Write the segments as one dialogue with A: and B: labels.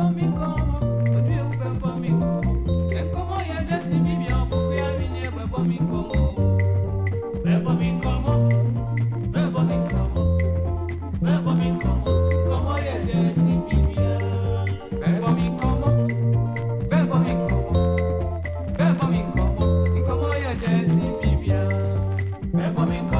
A: Come on, come on, come on, you're dancing, baby. Come on, come on.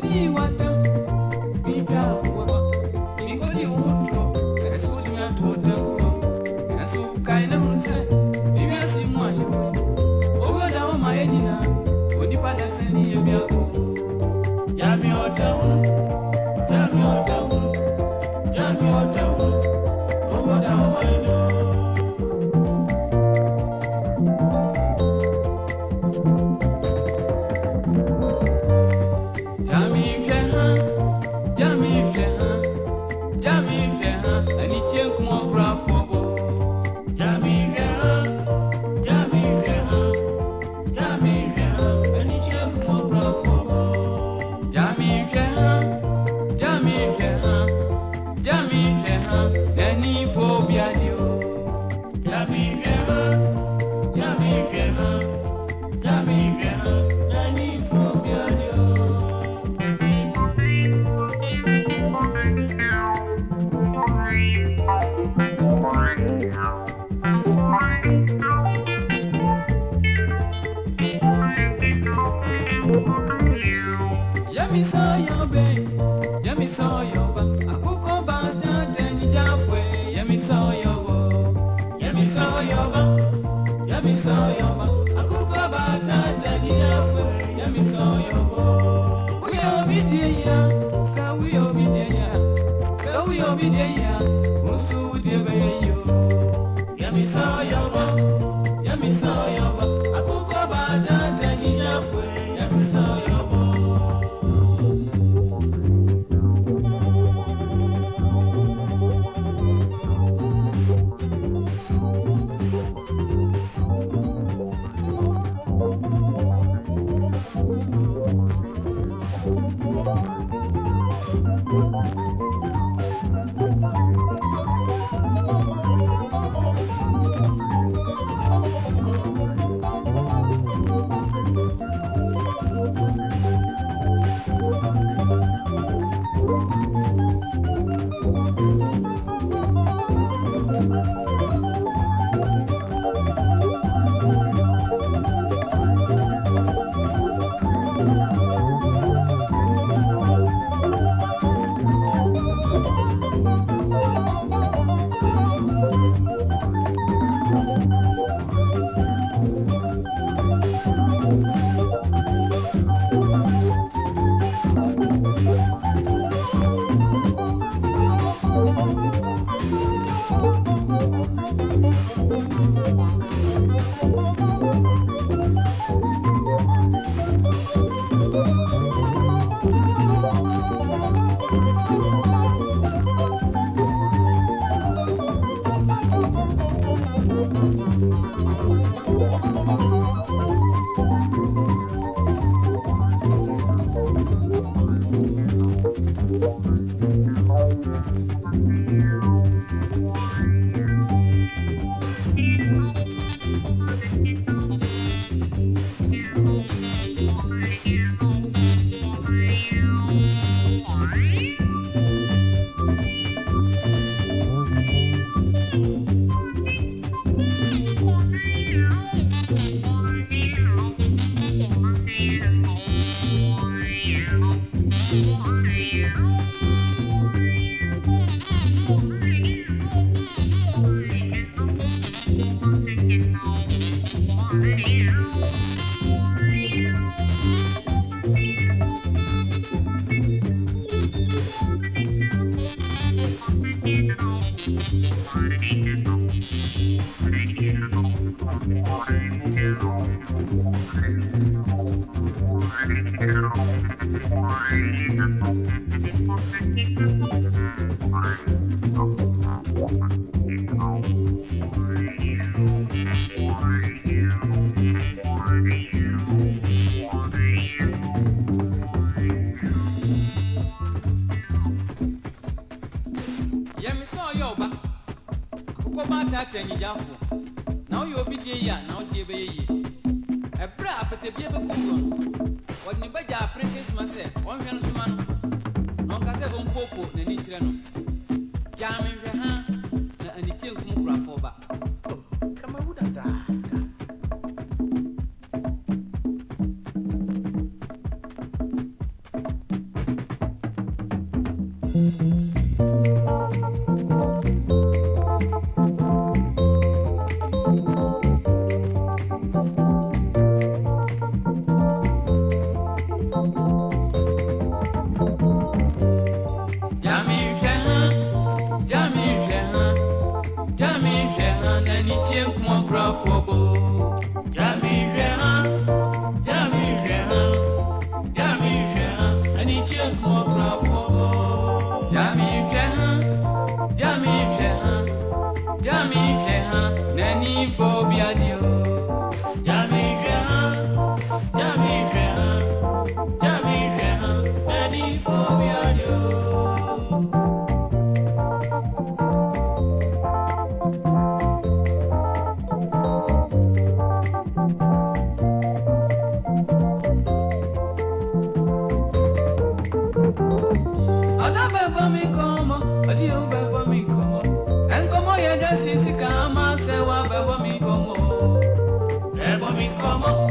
A: baby, Yami saw your mom, yami saw your mom. ɔtaata nyigyafo na woyɛ obi deɛ yi a na wodeɛ bɛyɛ yie ɛberɛ a apatabia bɛkɔ wɔ no wɔde ne bɛgya apere krisma sɛ ɔnhwɛ no soma no na ɔka sɛ ɔmpoopo n'ani kyerɛ no gyaa menhwɛ ha na anikyie nkum kurafoɔ ba mi kọmọ ọdí o bẹ fọ mi kọmọ ẹnkọmọ yẹ dẹ sisi kàn án máa ṣe wá bẹ mi kọmọ bẹ mi kọmọ.